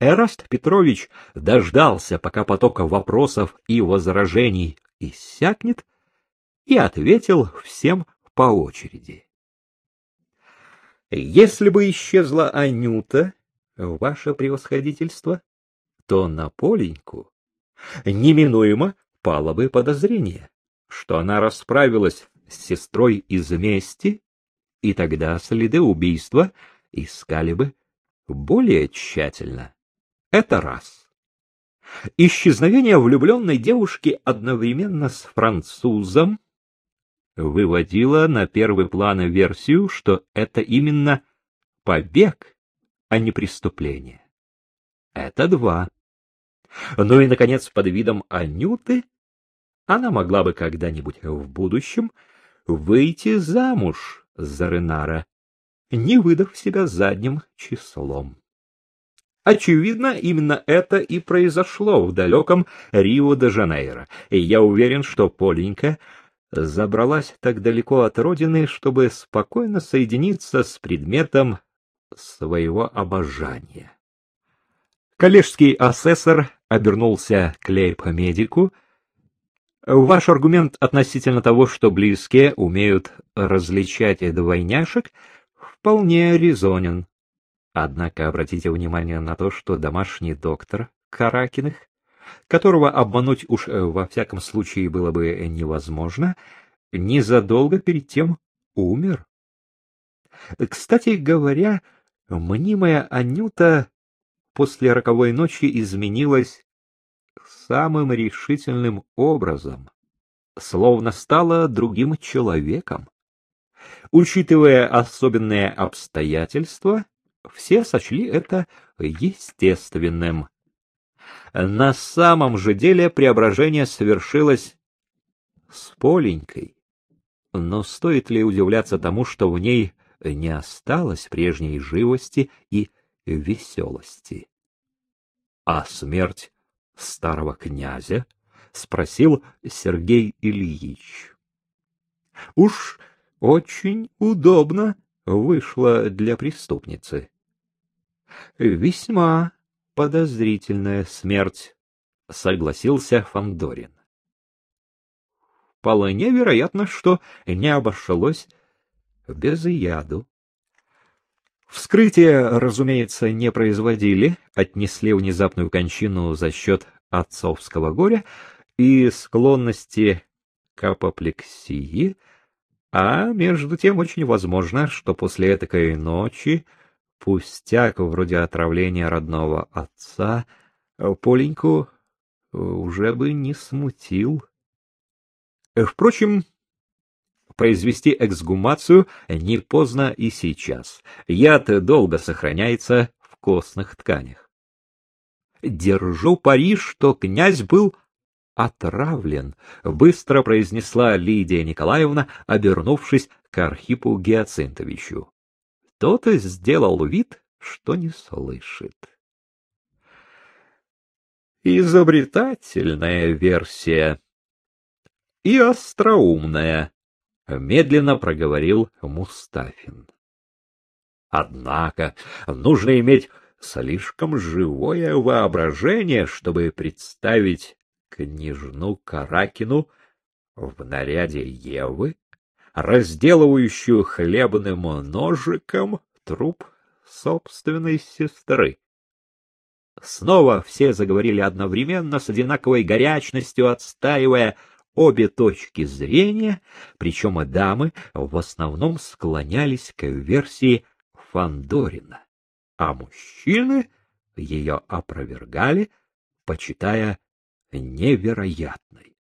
Эраст Петрович дождался, пока поток вопросов и возражений иссякнет, и ответил всем по очереди. Если бы исчезла Анюта, ваше превосходительство, то на Поленьку неминуемо пало бы подозрение, что она расправилась с сестрой из мести, и тогда следы убийства искали бы более тщательно. Это раз. Исчезновение влюбленной девушки одновременно с французом выводило на первый план версию, что это именно побег, а не преступление. Это два. Ну и, наконец, под видом Анюты она могла бы когда-нибудь в будущем выйти замуж за Ренара, не выдав себя задним числом. Очевидно, именно это и произошло в далеком Рио-де-Жанейро, и я уверен, что Поленька забралась так далеко от родины, чтобы спокойно соединиться с предметом своего обожания. Коллежский асессор обернулся к лейб-медику. Ваш аргумент относительно того, что близкие умеют различать двойняшек, вполне резонен. Однако обратите внимание на то, что домашний доктор Каракиных, которого обмануть уж э, во всяком случае было бы невозможно, незадолго перед тем умер. Кстати говоря, мнимая Анюта после роковой ночи изменилась самым решительным образом, словно стала другим человеком. Учитывая особенные обстоятельства, все сочли это естественным. На самом же деле преображение совершилось с Поленькой. Но стоит ли удивляться тому, что в ней не осталось прежней живости и веселости? А смерть старого князя? — спросил Сергей Ильич. — Уж очень удобно вышло для преступницы. Весьма подозрительная смерть, согласился Фандорин. Вполне вероятно, что не обошлось без яду. Вскрытие, разумеется, не производили, отнесли внезапную кончину за счет отцовского горя и склонности к апоплексии, а между тем очень возможно, что после этой ночи пустяк вроде отравления родного отца Поленьку уже бы не смутил. Впрочем, произвести эксгумацию не поздно и сейчас. Яд долго сохраняется в костных тканях. Держу пари, что князь был отравлен, быстро произнесла Лидия Николаевна, обернувшись к Архипу Геоцинтовичу. Тот и сделал вид, что не слышит. Изобретательная версия и остроумная, медленно проговорил Мустафин. Однако нужно иметь слишком живое воображение, чтобы представить княжну Каракину в наряде Евы, разделывающую хлебным ножиком труп собственной сестры. Снова все заговорили одновременно с одинаковой горячностью, отстаивая обе точки зрения, причем и дамы в основном склонялись к версии Фандорина, а мужчины ее опровергали, почитая невероятной.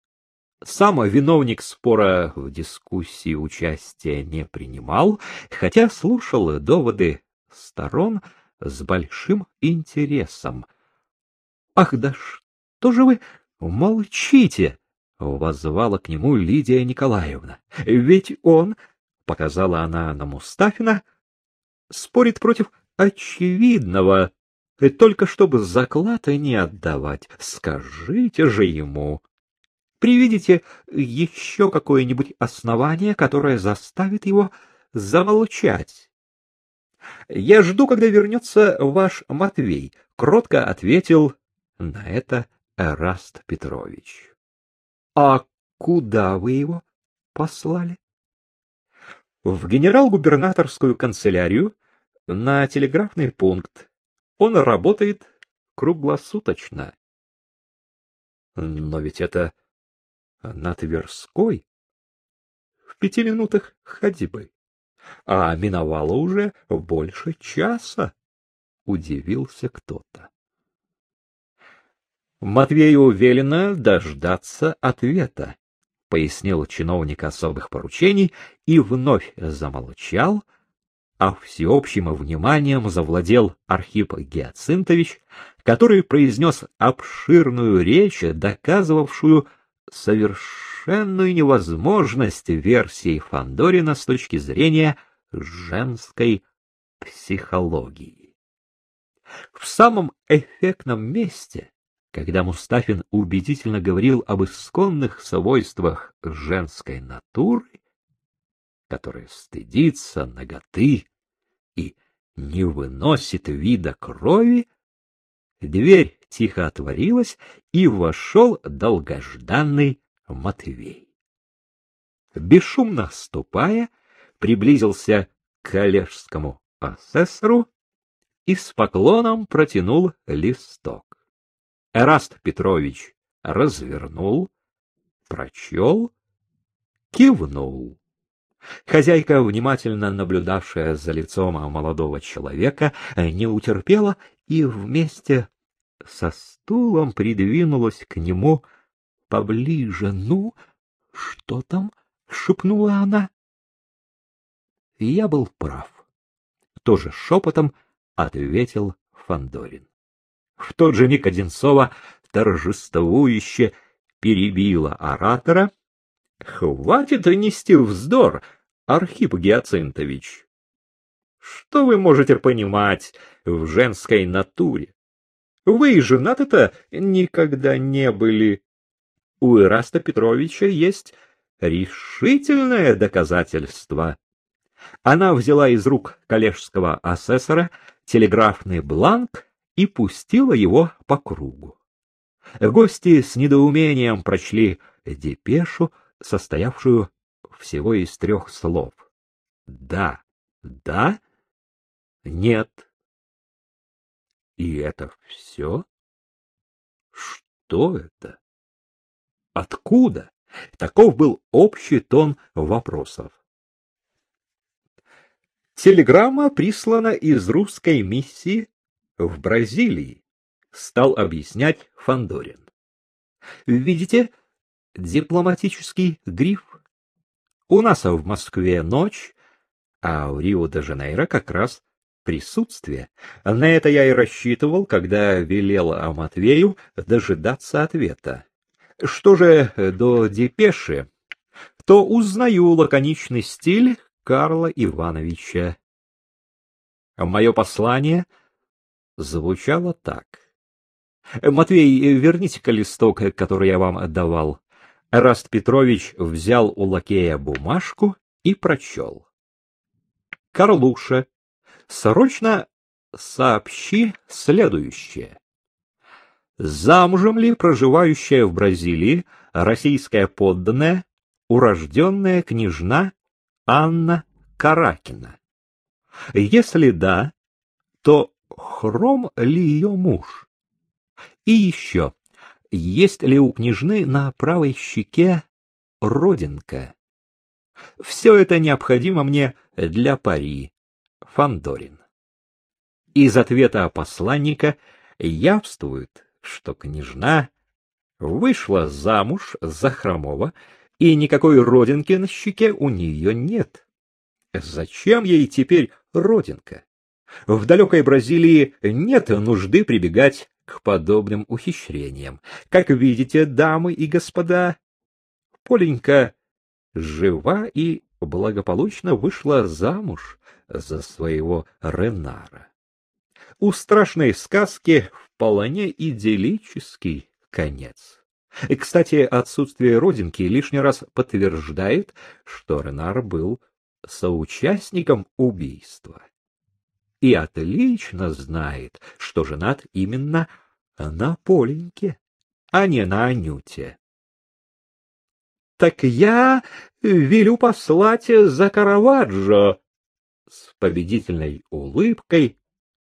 Сам виновник спора в дискуссии участия не принимал, хотя слушал доводы сторон с большим интересом. — Ах, да что же вы молчите? — воззвала к нему Лидия Николаевна. — Ведь он, — показала она на Мустафина, — спорит против очевидного, только чтобы заклады не отдавать. Скажите же ему. Приведите еще какое-нибудь основание, которое заставит его замолчать. — Я жду, когда вернется ваш Матвей, — кротко ответил на это Эраст Петрович. — А куда вы его послали? — В генерал-губернаторскую канцелярию на телеграфный пункт. Он работает круглосуточно. Но ведь это на Тверской. В пяти минутах ходьбы. А миновало уже больше часа. Удивился кто-то. Матвею велено дождаться ответа, пояснил чиновник особых поручений и вновь замолчал, а всеобщим вниманием завладел Архип Геоцинтович, который произнес обширную речь, доказывавшую совершенную невозможность версии Фандорина с точки зрения женской психологии. В самом эффектном месте, когда Мустафин убедительно говорил об исконных свойствах женской натуры, которая стыдится наготы и не выносит вида крови, дверь тихо отворилась, и вошел долгожданный Матвей. Бесшумно ступая, приблизился к коллежскому асессору и с поклоном протянул листок. Эраст Петрович развернул, прочел, кивнул. Хозяйка, внимательно наблюдавшая за лицом молодого человека, не утерпела и вместе со стулом придвинулась к нему поближе. Ну, что там? шепнула она. Я был прав. Тоже шепотом ответил Фандорин. В тот же миг Одинцова торжествующе перебила оратора. Хватит нести вздор, Архип Геоцинтович. Что вы можете понимать в женской натуре? Вы и женаты-то никогда не были. У Ираста Петровича есть решительное доказательство. Она взяла из рук коллежского асессора телеграфный бланк и пустила его по кругу. Гости с недоумением прочли депешу, состоявшую всего из трех слов. Да, да, нет. И это все? Что это? Откуда? Таков был общий тон вопросов. Телеграмма прислана из русской миссии в Бразилии, стал объяснять Фандорин. Видите, дипломатический гриф. У нас в Москве ночь, а в Рио-де-Жанейро как раз присутствие. На это я и рассчитывал, когда велел Матвею дожидаться ответа. Что же до депеши, то узнаю лаконичный стиль Карла Ивановича. Мое послание звучало так. Матвей, верните-ка листок, который я вам отдавал. Раст Петрович взял у лакея бумажку и прочел. Карлуша, срочно сообщи следующее. Замужем ли проживающая в Бразилии российская подданная, урожденная княжна Анна Каракина? Если да, то хром ли ее муж? И еще, есть ли у княжны на правой щеке родинка? Все это необходимо мне для пари. Фандорин. Из ответа посланника явствует, что княжна вышла замуж за Хромова, и никакой родинки на щеке у нее нет. Зачем ей теперь родинка? В далекой Бразилии нет нужды прибегать к подобным ухищрениям. Как видите, дамы и господа, Поленька жива и благополучно вышла замуж за своего Ренара. У страшной сказки вполне идиллический конец. И, кстати, отсутствие родинки лишний раз подтверждает, что Ренар был соучастником убийства. И отлично знает, что женат именно на Поленьке, а не на Анюте. — Так я велю послать за Караваджо, — с победительной улыбкой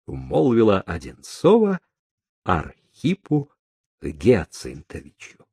молвила Одинцова Архипу Геоцинтовичу.